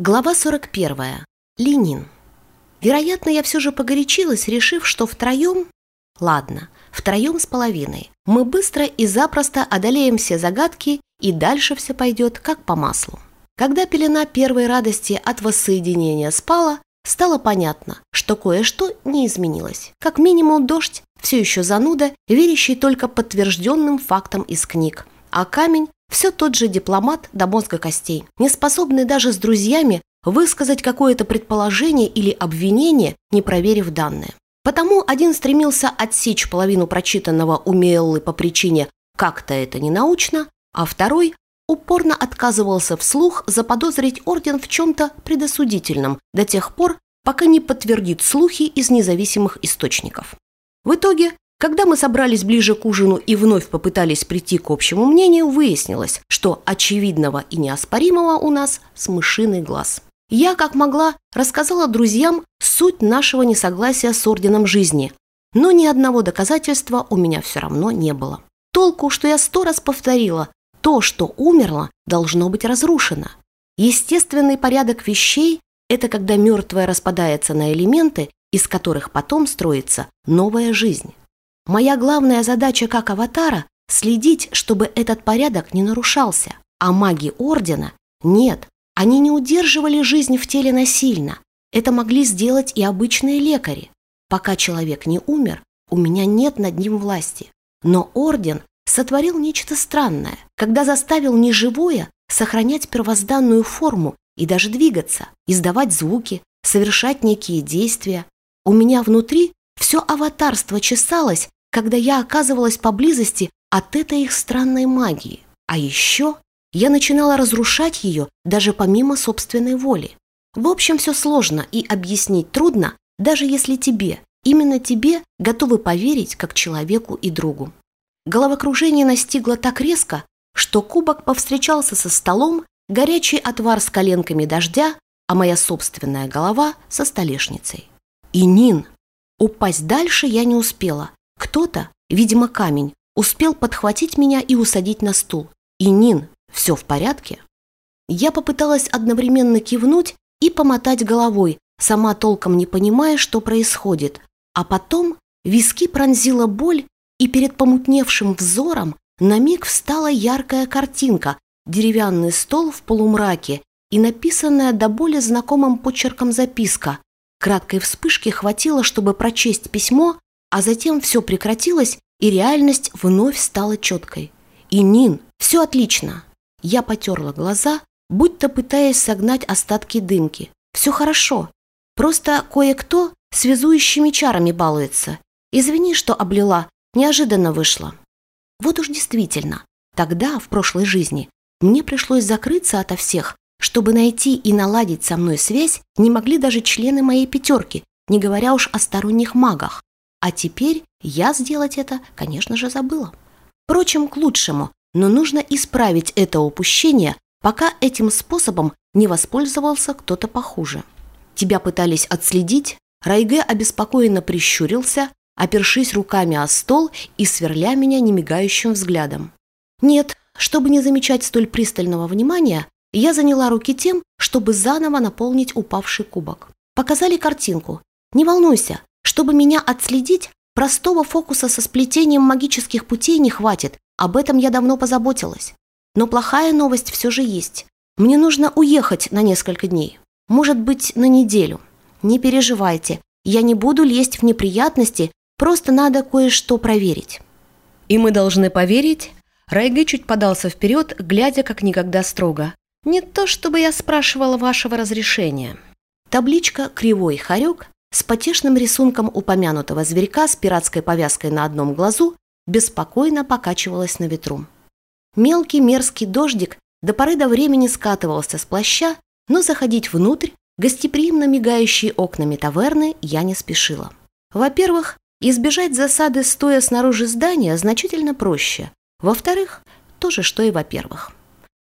Глава 41. Ленин. Вероятно, я все же погорячилась, решив, что втроем... Ладно, втроем с половиной. Мы быстро и запросто одолеем все загадки, и дальше все пойдет как по маслу. Когда пелена первой радости от воссоединения спала, стало понятно, что кое-что не изменилось. Как минимум дождь, все еще зануда, верящий только подтвержденным фактам из книг. А камень все тот же дипломат до мозга костей, не способный даже с друзьями высказать какое-то предположение или обвинение, не проверив данные. Потому один стремился отсечь половину прочитанного у Меллы по причине «как-то это не научно», а второй упорно отказывался вслух заподозрить орден в чем-то предосудительном до тех пор, пока не подтвердит слухи из независимых источников. В итоге когда мы собрались ближе к ужину и вновь попытались прийти к общему мнению, выяснилось, что очевидного и неоспоримого у нас с мышиный глаз. Я, как могла, рассказала друзьям суть нашего несогласия с Орденом Жизни, но ни одного доказательства у меня все равно не было. Толку, что я сто раз повторила, то, что умерло, должно быть разрушено. Естественный порядок вещей – это когда мертвое распадается на элементы, из которых потом строится новая жизнь. Моя главная задача как аватара – следить, чтобы этот порядок не нарушался. А маги Ордена – нет, они не удерживали жизнь в теле насильно. Это могли сделать и обычные лекари. Пока человек не умер, у меня нет над ним власти. Но Орден сотворил нечто странное, когда заставил неживое сохранять первозданную форму и даже двигаться, издавать звуки, совершать некие действия. У меня внутри все аватарство чесалось когда я оказывалась поблизости от этой их странной магии. А еще я начинала разрушать ее даже помимо собственной воли. В общем, все сложно и объяснить трудно, даже если тебе, именно тебе, готовы поверить как человеку и другу. Головокружение настигло так резко, что кубок повстречался со столом, горячий отвар с коленками дождя, а моя собственная голова со столешницей. И Нин. Упасть дальше я не успела, кто-то, видимо камень, успел подхватить меня и усадить на стул. И Нин, все в порядке? Я попыталась одновременно кивнуть и помотать головой, сама толком не понимая, что происходит. А потом виски пронзила боль, и перед помутневшим взором на миг встала яркая картинка, деревянный стол в полумраке и написанная до боли знакомым почерком записка. Краткой вспышки хватило, чтобы прочесть письмо, а затем все прекратилось, и реальность вновь стала четкой. И Нин, все отлично. Я потерла глаза, будто пытаясь согнать остатки дымки. Все хорошо. Просто кое-кто связующими чарами балуется. Извини, что облила, неожиданно вышло. Вот уж действительно, тогда, в прошлой жизни, мне пришлось закрыться ото всех, чтобы найти и наладить со мной связь не могли даже члены моей пятерки, не говоря уж о сторонних магах. А теперь я сделать это, конечно же, забыла. Впрочем, к лучшему, но нужно исправить это упущение, пока этим способом не воспользовался кто-то похуже. Тебя пытались отследить, Райге обеспокоенно прищурился, опершись руками о стол и сверля меня немигающим взглядом. Нет, чтобы не замечать столь пристального внимания, я заняла руки тем, чтобы заново наполнить упавший кубок. Показали картинку. Не волнуйся, чтобы меня отследить, простого фокуса со сплетением магических путей не хватит, об этом я давно позаботилась. Но плохая новость все же есть. Мне нужно уехать на несколько дней. Может быть, на неделю. Не переживайте, я не буду лезть в неприятности, просто надо кое-что проверить. И мы должны поверить? Райге чуть подался вперед, глядя как никогда строго. Не то, чтобы я спрашивала вашего разрешения. Табличка «Кривой хорек» с потешным рисунком упомянутого зверька с пиратской повязкой на одном глазу беспокойно покачивалась на ветру. Мелкий мерзкий дождик до поры до времени скатывался с плаща, но заходить внутрь, гостеприимно мигающие окнами таверны, я не спешила. Во-первых, избежать засады, стоя снаружи здания, значительно проще. Во-вторых, то же, что и во-первых.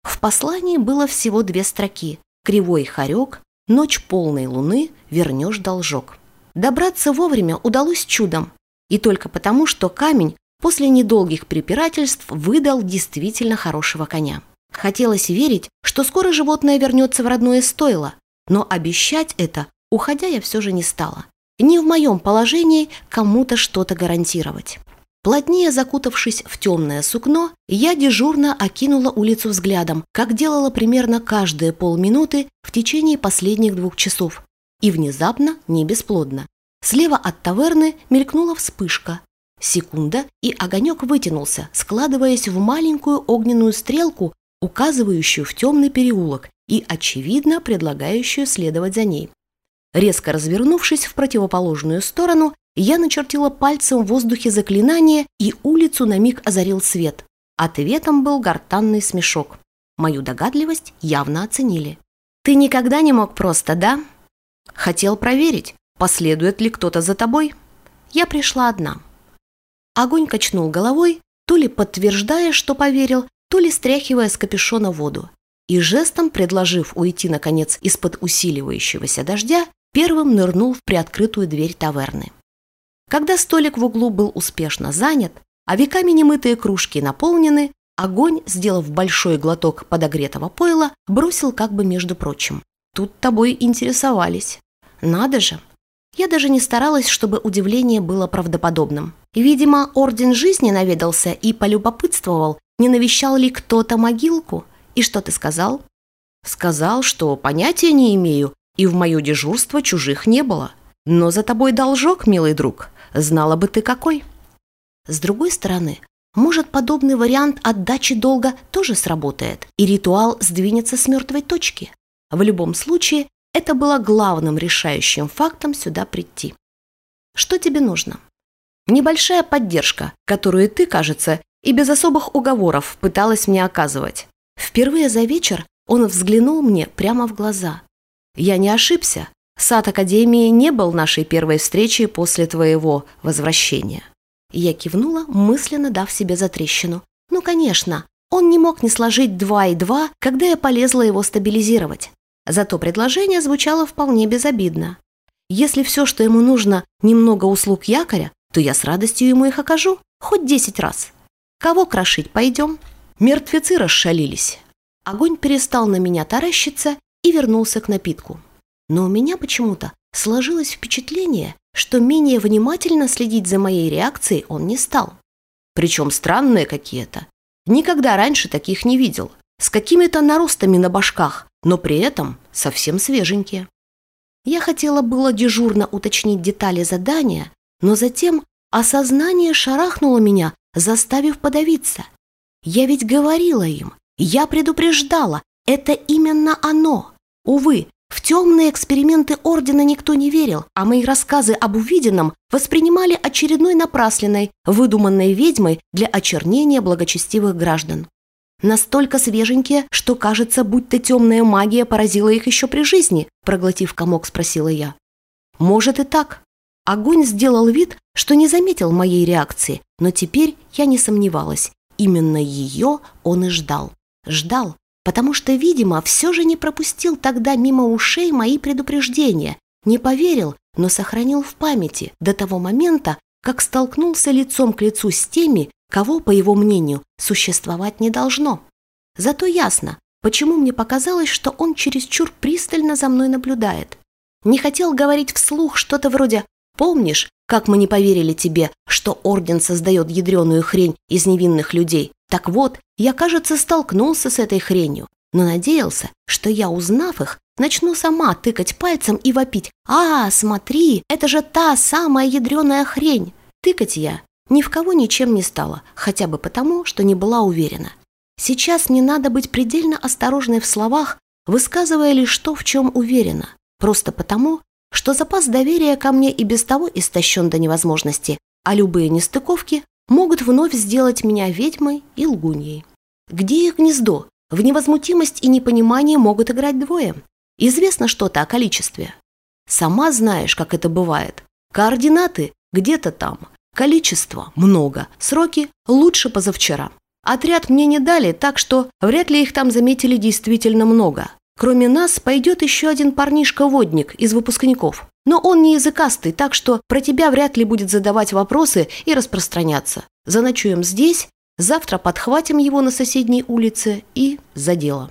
В послании было всего две строки «Кривой хорек», Ночь полной луны вернешь должок. Добраться вовремя удалось чудом. И только потому, что камень после недолгих препирательств выдал действительно хорошего коня. Хотелось верить, что скоро животное вернется в родное стойло, но обещать это, уходя, я все же не стала. Не в моем положении кому-то что-то гарантировать. Плотнее закутавшись в темное сукно, я дежурно окинула улицу взглядом, как делала примерно каждые полминуты в течение последних двух часов. И внезапно, не бесплодно. Слева от таверны мелькнула вспышка. Секунда, и огонек вытянулся, складываясь в маленькую огненную стрелку, указывающую в темный переулок и, очевидно, предлагающую следовать за ней. Резко развернувшись в противоположную сторону, я начертила пальцем в воздухе заклинание, и улицу на миг озарил свет. Ответом был гортанный смешок. Мою догадливость явно оценили. «Ты никогда не мог просто, да?» «Хотел проверить, последует ли кто-то за тобой?» Я пришла одна. Огонь качнул головой, то ли подтверждая, что поверил, то ли стряхивая с капюшона воду. И жестом, предложив уйти, наконец, из-под усиливающегося дождя, первым нырнул в приоткрытую дверь таверны. Когда столик в углу был успешно занят, а веками немытые кружки наполнены, огонь, сделав большой глоток подогретого пойла, бросил как бы между прочим. Тут тобой интересовались. Надо же. Я даже не старалась, чтобы удивление было правдоподобным. Видимо, Орден Жизни наведался и полюбопытствовал, не навещал ли кто-то могилку. И что ты сказал? Сказал, что понятия не имею, и в мое дежурство чужих не было. Но за тобой должок, милый друг. Знала бы ты какой. С другой стороны, может, подобный вариант отдачи долга тоже сработает, и ритуал сдвинется с мертвой точки. В любом случае, это было главным решающим фактом сюда прийти. Что тебе нужно? Небольшая поддержка, которую ты, кажется, и без особых уговоров пыталась мне оказывать. Впервые за вечер он взглянул мне прямо в глаза. Я не ошибся. Сад Академии не был нашей первой встречей после твоего возвращения. Я кивнула, мысленно дав себе затрещину. Ну, конечно, он не мог не сложить два и два, когда я полезла его стабилизировать. Зато предложение звучало вполне безобидно. Если все, что ему нужно, немного услуг якоря, то я с радостью ему их окажу, хоть десять раз. Кого крошить пойдем? Мертвецы расшалились. Огонь перестал на меня таращиться и вернулся к напитку. Но у меня почему-то сложилось впечатление, что менее внимательно следить за моей реакцией он не стал. Причем странные какие-то. Никогда раньше таких не видел. С какими-то наростами на башках, но при этом совсем свеженькие. Я хотела было дежурно уточнить детали задания, но затем осознание шарахнуло меня, заставив подавиться. Я ведь говорила им, я предупреждала, это именно оно. Увы, в темные эксперименты Ордена никто не верил, а мои рассказы об увиденном воспринимали очередной напрасленной, выдуманной ведьмой для очернения благочестивых граждан. Настолько свеженькие, что кажется, будто темная магия поразила их еще при жизни, проглотив комок, спросила я. Может и так. Огонь сделал вид, что не заметил моей реакции, но теперь я не сомневалась. Именно ее он и ждал. Ждал, потому что, видимо, все же не пропустил тогда мимо ушей мои предупреждения, не поверил, но сохранил в памяти до того момента, как столкнулся лицом к лицу с теми, кого, по его мнению, существовать не должно. Зато ясно, почему мне показалось, что он чересчур пристально за мной наблюдает. Не хотел говорить вслух что-то вроде «Помнишь, как мы не поверили тебе, что Орден создает ядреную хрень из невинных людей? Так вот, я, кажется, столкнулся с этой хренью, но надеялся, что я, узнав их, начну сама тыкать пальцем и вопить «А, смотри, это же та самая ядреная хрень!» Тыкать я ни в кого ничем не стала, хотя бы потому, что не была уверена. Сейчас мне надо быть предельно осторожной в словах, высказывая лишь то, в чем уверена, просто потому, что запас доверия ко мне и без того истощен до невозможности, а любые нестыковки могут вновь сделать меня ведьмой и лгуньей. Где их гнездо? В невозмутимость и непонимание могут играть двое. Известно что-то о количестве. Сама знаешь, как это бывает. Координаты где-то там, Количество – много, сроки – лучше позавчера. Отряд мне не дали, так что вряд ли их там заметили действительно много. Кроме нас пойдет еще один парнишка-водник из выпускников. Но он не языкастый, так что про тебя вряд ли будет задавать вопросы и распространяться. Заночуем здесь, Завтра подхватим его на соседней улице и за дело.